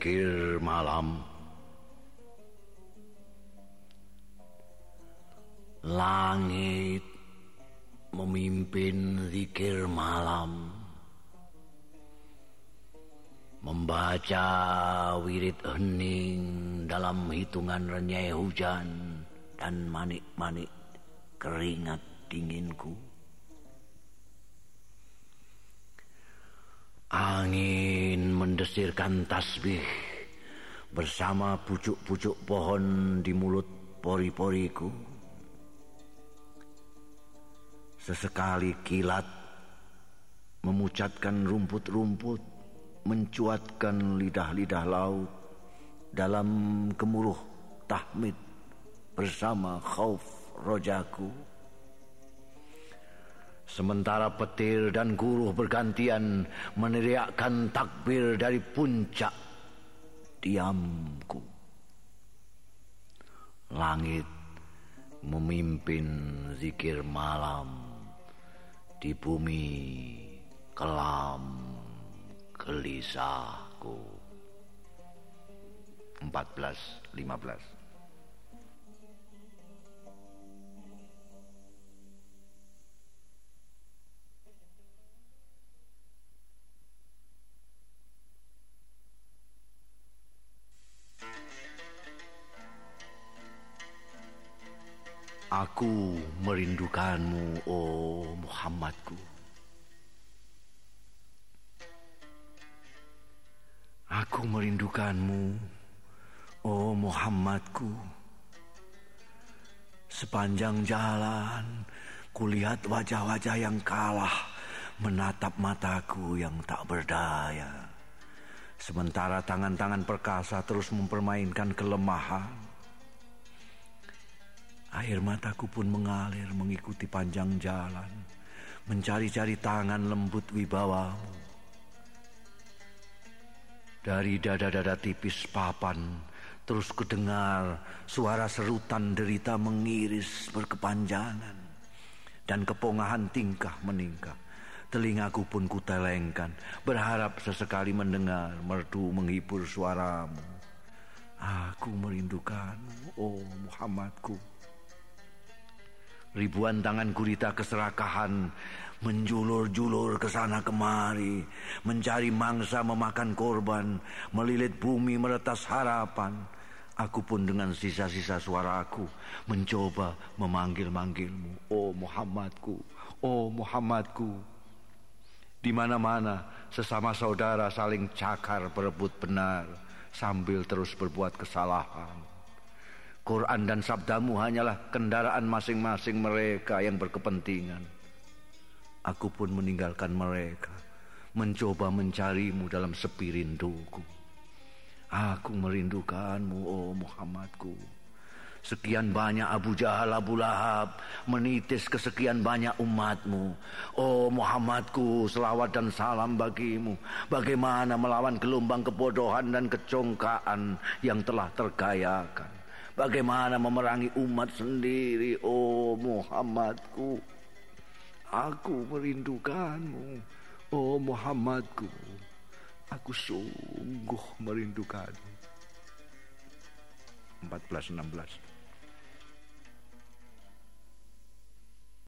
Zikir malam. Langit memimpin zikir malam. Membaca wirid hening dalam hitungan renyai hujan Dan manik-manik keringat dinginku mendesirkan tasbih bersama pucuk-pucuk pohon di mulut pori-poriku. Sesekali kilat memucatkan rumput-rumput, mencuatkan lidah-lidah laut dalam gemuruh tahmid bersama khauf rojaku. Sementara petir dan guru bergantian meneriakkan takbir dari puncak diamku. Langit memimpin zikir malam di bumi kelam gelisahku. 14 15 Aku merindukanmu, oh Muhammadku. Aku merindukanmu, oh Muhammadku. Sepanjang jalan, kulihat wajah-wajah yang kalah menatap mataku yang tak berdaya. Sementara tangan-tangan perkasa terus mempermainkan kelemahan Air mataku pun mengalir mengikuti panjang jalan, mencari-cari tangan lembut wibawamu. Dari dada-dada tipis papan, terus kudengar suara serutan derita mengiris berkepanjangan, dan kepongahan tingkah meningkah. Telingaku pun kutelengkan, berharap sesekali mendengar merdu menghibur suaramu. Aku merindukanmu, oh Muhammadku. Ribuan tangan gurita keserakahan menjulur-julur ke sana kemari, mencari mangsa memakan korban, melilit bumi meretas harapan. Aku pun dengan sisa-sisa suaraku mencoba memanggil-manggilmu, oh Muhammadku, oh Muhammadku. Di mana-mana sesama saudara saling cakar berebut benar sambil terus berbuat kesalahan. Quran dan sabdamu hanyalah kendaraan masing-masing mereka yang berkepentingan. Aku pun meninggalkan mereka, mencoba mencarimu dalam sepi rinduku. Aku merindukanmu, oh Muhammadku. Sekian banyak Abu Jahal, Abu Lahab menitis kesekian banyak umatmu. Oh Muhammadku, selawat dan salam bagimu. Bagaimana melawan gelombang kebodohan dan kecongkaan yang telah tergayakan. Bagaimana memerangi umat sendiri, oh Muhammadku. Aku merindukanmu, oh Muhammadku. Aku sungguh merindukanmu. 14 16